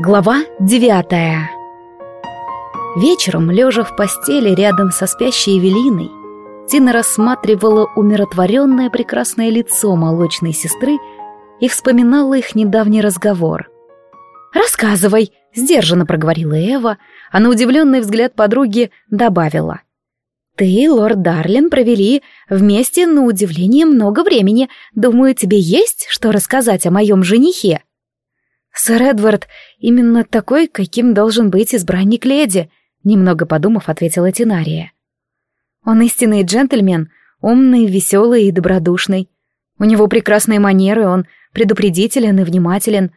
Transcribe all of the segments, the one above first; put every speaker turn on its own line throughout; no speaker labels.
Глава девятая Вечером, лежа в постели рядом со спящей Эвелиной, Тина рассматривала умиротворенное прекрасное лицо молочной сестры и вспоминала их недавний разговор. «Рассказывай!» — сдержанно проговорила Эва, а на удивленный взгляд подруги добавила. «Ты, лорд Дарлин, провели вместе, на удивление, много времени. Думаю, тебе есть что рассказать о моем женихе?» «Сэр Эдвард именно такой, каким должен быть избранник леди», немного подумав, ответила Тинария. «Он истинный джентльмен, умный, веселый и добродушный. У него прекрасные манеры, он предупредителен и внимателен.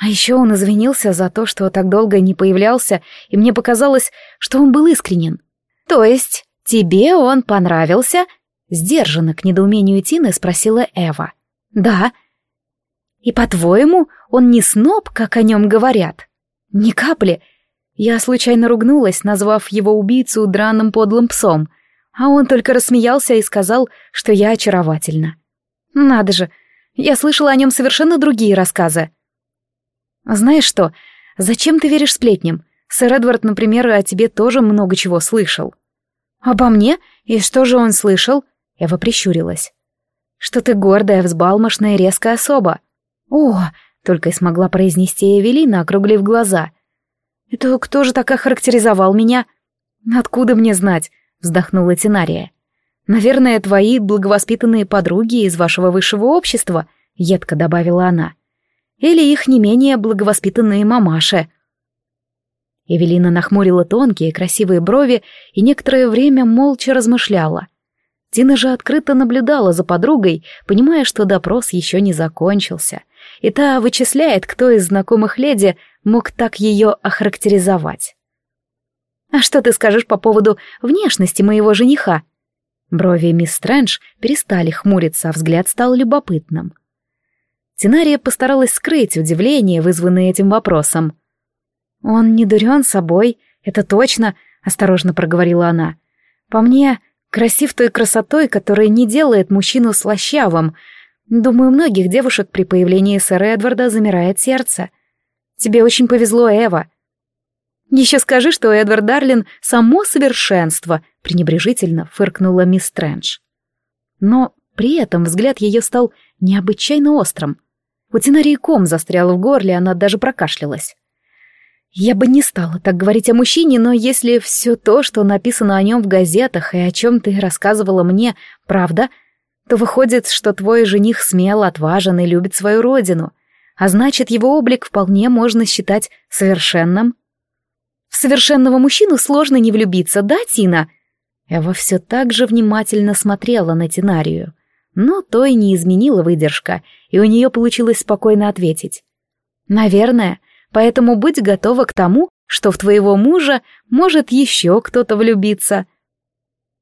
А еще он извинился за то, что так долго не появлялся, и мне показалось, что он был искренен. То есть тебе он понравился?» Сдержанно к недоумению Тины спросила Эва. «Да», и, по-твоему, он не сноб, как о нем говорят? Ни капли. Я случайно ругнулась, назвав его убийцу драным подлым псом, а он только рассмеялся и сказал, что я очаровательна. Надо же, я слышала о нем совершенно другие рассказы. Знаешь что, зачем ты веришь сплетням? Сэр Эдвард, например, о тебе тоже много чего слышал. Обо мне? И что же он слышал? Эва прищурилась. Что ты гордая, взбалмошная, резкая особа. «О!» — только и смогла произнести Эвелина, округлив глаза. «Это кто же так охарактеризовал меня?» «Откуда мне знать?» — вздохнула Тинария. «Наверное, твои благовоспитанные подруги из вашего высшего общества», — едко добавила она. «Или их не менее благовоспитанные мамаши». Эвелина нахмурила тонкие красивые брови и некоторое время молча размышляла. Тина же открыто наблюдала за подругой, понимая, что допрос еще не закончился — и та вычисляет, кто из знакомых леди мог так ее охарактеризовать. «А что ты скажешь по поводу внешности моего жениха?» Брови мисс Стрэндж перестали хмуриться, а взгляд стал любопытным. Тинария постаралась скрыть удивление, вызванное этим вопросом. «Он не дурен собой, это точно», — осторожно проговорила она. «По мне, красив той красотой, которая не делает мужчину слащавым, Думаю, многих девушек при появлении сэра Эдварда замирает сердце. Тебе очень повезло, Эва. Еще скажи, что Эдвард Дарлин — само совершенство, пренебрежительно фыркнула мисс Стрэндж. Но при этом взгляд ее стал необычайно острым. У Тинарии ком застрял в горле, она даже прокашлялась. Я бы не стала так говорить о мужчине, но если все то, что написано о нем в газетах и о чем ты рассказывала мне, правда — то выходит, что твой жених смел, отважен и любит свою родину, а значит, его облик вполне можно считать совершенным. В совершенного мужчину сложно не влюбиться, да, Тина? Эва все так же внимательно смотрела на Тинарию, но то и не изменила выдержка, и у нее получилось спокойно ответить. «Наверное, поэтому будь готова к тому, что в твоего мужа может еще кто-то влюбиться»,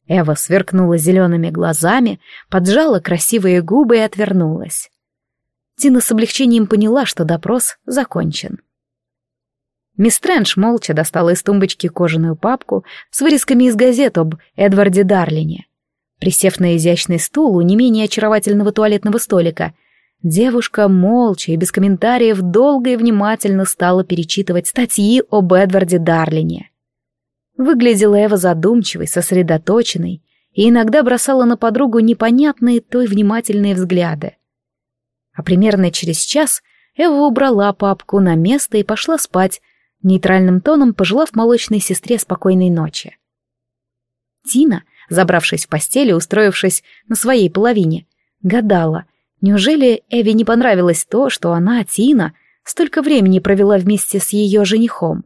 Эва сверкнула зелеными глазами, поджала красивые губы и отвернулась. Тина с облегчением поняла, что допрос закончен. Мисс Трэндж молча достала из тумбочки кожаную папку с вырезками из газет об Эдварде Дарлине. Присев на изящный стул у не менее очаровательного туалетного столика, девушка молча и без комментариев долго и внимательно стала перечитывать статьи об Эдварде Дарлине. Выглядела Эва задумчивой, сосредоточенной и иногда бросала на подругу непонятные той внимательные взгляды. А примерно через час Эва убрала папку на место и пошла спать, нейтральным тоном пожелав молочной сестре спокойной ночи. Тина, забравшись в постель и устроившись на своей половине, гадала, неужели Эве не понравилось то, что она, Тина, столько времени провела вместе с ее женихом.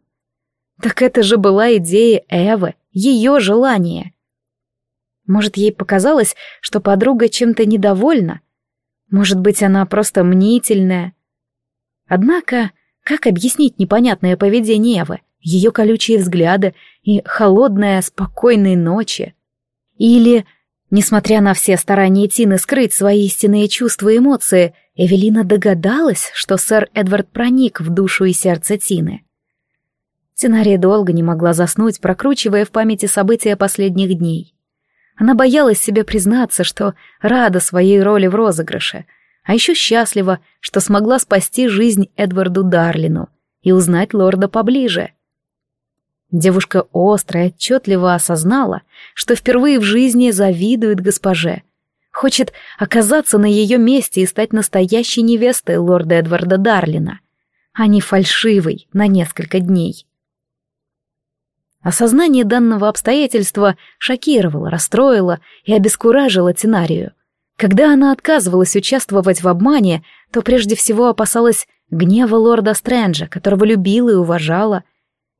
Так это же была идея Эвы, ее желание. Может, ей показалось, что подруга чем-то недовольна? Может быть, она просто мнительная? Однако, как объяснить непонятное поведение Эвы, ее колючие взгляды и холодная, спокойные ночи? Или, несмотря на все старания Тины скрыть свои истинные чувства и эмоции, Эвелина догадалась, что сэр Эдвард проник в душу и сердце Тины. Тинария долго не могла заснуть, прокручивая в памяти события последних дней. Она боялась себе признаться, что рада своей роли в розыгрыше, а еще счастлива, что смогла спасти жизнь Эдварду Дарлину и узнать лорда поближе. Девушка остро и отчетливо осознала, что впервые в жизни завидует госпоже. Хочет оказаться на ее месте и стать настоящей невестой лорда Эдварда Дарлина, а не фальшивой на несколько дней. Осознание данного обстоятельства шокировало, расстроило и обескуражило Тинарию. Когда она отказывалась участвовать в обмане, то прежде всего опасалась гнева лорда Стрэнджа, которого любила и уважала,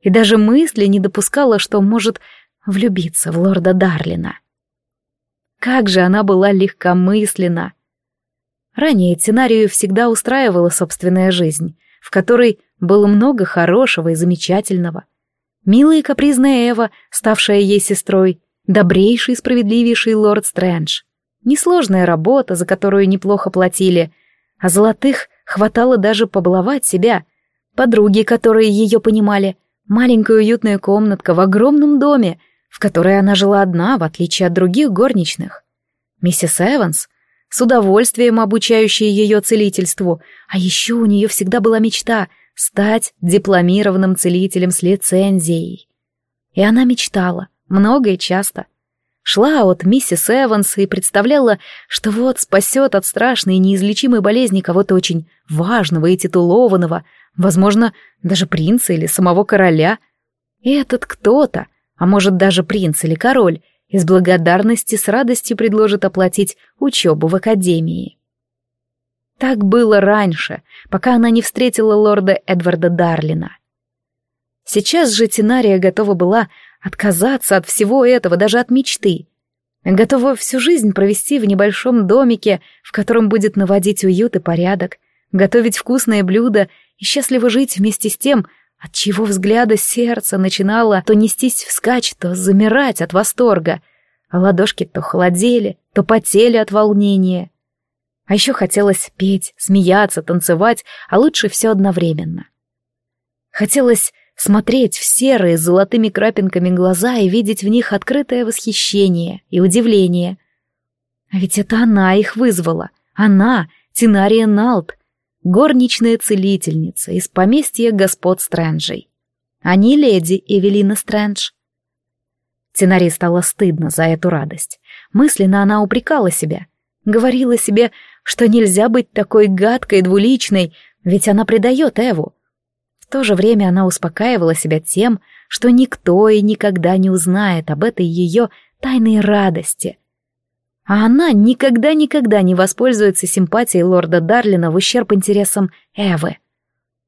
и даже мысли не допускала, что может влюбиться в лорда Дарлина. Как же она была легкомысленна! Ранее Тинарию всегда устраивала собственная жизнь, в которой было много хорошего и замечательного. Милая и капризная Эва, ставшая ей сестрой, добрейший и справедливейший лорд Стрэндж. Несложная работа, за которую неплохо платили, а золотых хватало даже побаловать себя. Подруги, которые ее понимали, маленькая уютная комнатка в огромном доме, в которой она жила одна, в отличие от других горничных. Миссис Эванс, с удовольствием обучающая ее целительству, а еще у нее всегда была мечта стать дипломированным целителем с лицензией. И она мечтала, много и часто — шла от миссис Эванс и представляла, что вот спасет от страшной и неизлечимой болезни кого-то очень важного и титулованного, возможно, даже принца или самого короля. И этот кто-то, а может даже принц или король, из благодарности с радостью предложит оплатить учебу в академии. Так было раньше, пока она не встретила лорда Эдварда Дарлина. Сейчас же Тинария готова была отказаться от всего этого, даже от мечты. Готова всю жизнь провести в небольшом домике, в котором будет наводить уют и порядок, готовить вкусные блюда и счастливо жить вместе с тем, от чего взгляда сердца начинало то нестись вскачь, то замирать от восторга, а ладошки то холодели, то потели от волнения. А еще хотелось петь, смеяться, танцевать, а лучше все одновременно. Хотелось смотреть в серые с золотыми крапинками глаза и видеть в них открытое восхищение и удивление. А ведь это она их вызвала. Она, Тинария Налт, горничная целительница из поместья господ Стрэнджей. Не леди Эвелина Стрэндж. Тинарии стало стыдно за эту радость. Мысленно она упрекала себя. Говорила себе, что нельзя быть такой гадкой двуличной, ведь она предает Эву, в то же время она успокаивала себя тем, что никто и никогда не узнает об этой ее тайной радости. А она никогда-никогда не воспользуется симпатией лорда Дарлина в ущерб интересам Эвы.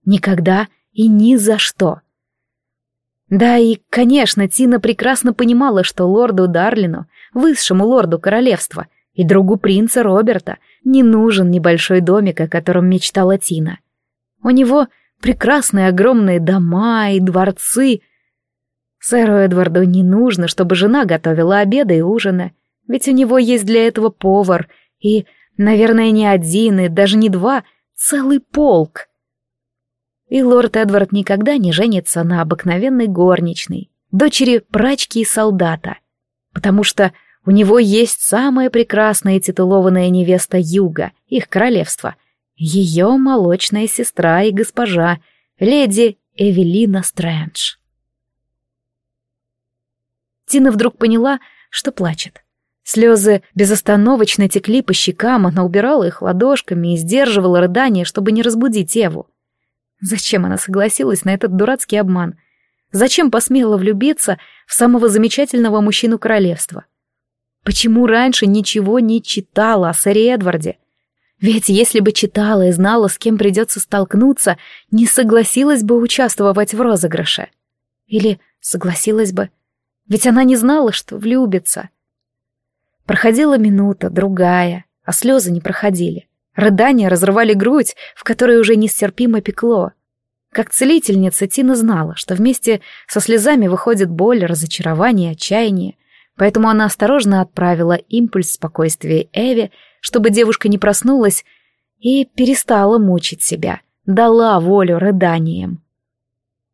Никогда и ни за что. Да и, конечно, Тина прекрасно понимала, что лорду Дарлину, высшему лорду королевства и другу принца Роберта, не нужен небольшой домик, о котором мечтала Тина. У него прекрасные огромные дома и дворцы. Сэру Эдварду не нужно, чтобы жена готовила обеды и ужины, ведь у него есть для этого повар и, наверное, не один и даже не два, целый полк. И лорд Эдвард никогда не женится на обыкновенной горничной, дочери прачки и солдата, потому что у него есть самая прекрасная титулованная невеста Юга, их королевства — ее молочная сестра и госпожа, леди Эвелина Стрэндж. Тина вдруг поняла, что плачет. Слезы безостановочно текли по щекам, она убирала их ладошками и сдерживала рыдание, чтобы не разбудить Еву. Зачем она согласилась на этот дурацкий обман? Зачем посмела влюбиться в самого замечательного мужчину королевства? Почему раньше ничего не читала о сэре Эдварде? Ведь если бы читала и знала, с кем придется столкнуться, не согласилась бы участвовать в розыгрыше. Или согласилась бы. Ведь она не знала, что влюбится. Проходила минута, другая, а слезы не проходили. Рыдания разрывали грудь, в которой уже нестерпимо пекло. Как целительница Тина знала, что вместе со слезами выходит боль, разочарование, отчаяние, поэтому она осторожно отправила импульс спокойствия Эве чтобы девушка не проснулась и перестала мучить себя, дала волю рыданиям.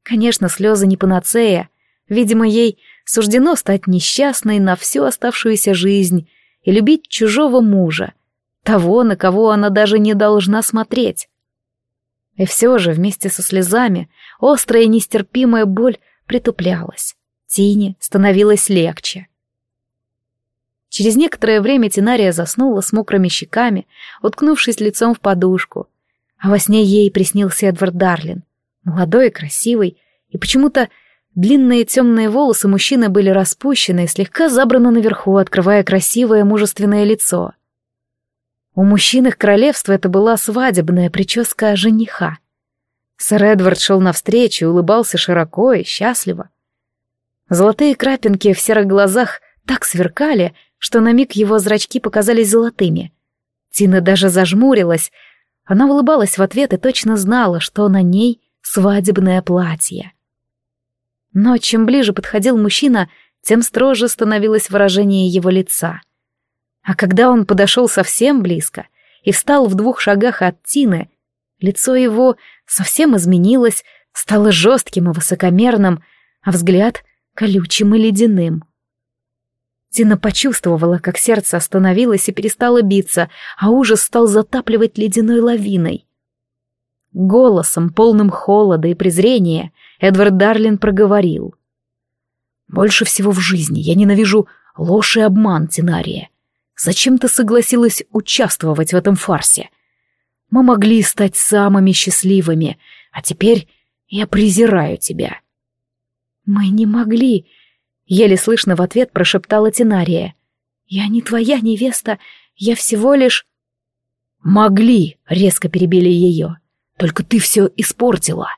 Конечно, слезы не панацея, видимо, ей суждено стать несчастной на всю оставшуюся жизнь и любить чужого мужа, того, на кого она даже не должна смотреть. И все же вместе со слезами острая нестерпимая боль притуплялась. Тине становилось легче. Через некоторое время Тинария заснула с мокрыми щеками, уткнувшись лицом в подушку. А во сне ей приснился Эдвард Дарлин. Молодой красивый, и почему-то длинные темные волосы мужчины были распущены и слегка забраны наверху, открывая красивое мужественное лицо. У мужчин их королевства это была свадебная прическа жениха. Сэр Эдвард шел навстречу и улыбался широко и счастливо. Золотые крапинки в серых глазах так сверкали, что на миг его зрачки показались золотыми. Тина даже зажмурилась. Она улыбалась в ответ и точно знала, что на ней свадебное платье. Но чем ближе подходил мужчина, тем строже становилось выражение его лица. А когда он подошел совсем близко и встал в двух шагах от Тины, лицо его совсем изменилось, стало жестким и высокомерным, а взгляд — колючим и ледяным. Тина почувствовала, как сердце остановилось и перестало биться, а ужас стал затапливать ледяной лавиной. Голосом, полным холода и презрения, Эдвард Дарлин проговорил. «Больше всего в жизни я ненавижу ложь и обман, Тинария. Зачем ты согласилась участвовать в этом фарсе? Мы могли стать самыми счастливыми, а теперь я презираю тебя». «Мы не могли», Еле слышно в ответ прошептала Тинария. «Я не твоя невеста, я всего лишь...» «Могли!» — резко перебили ее. «Только ты все испортила!»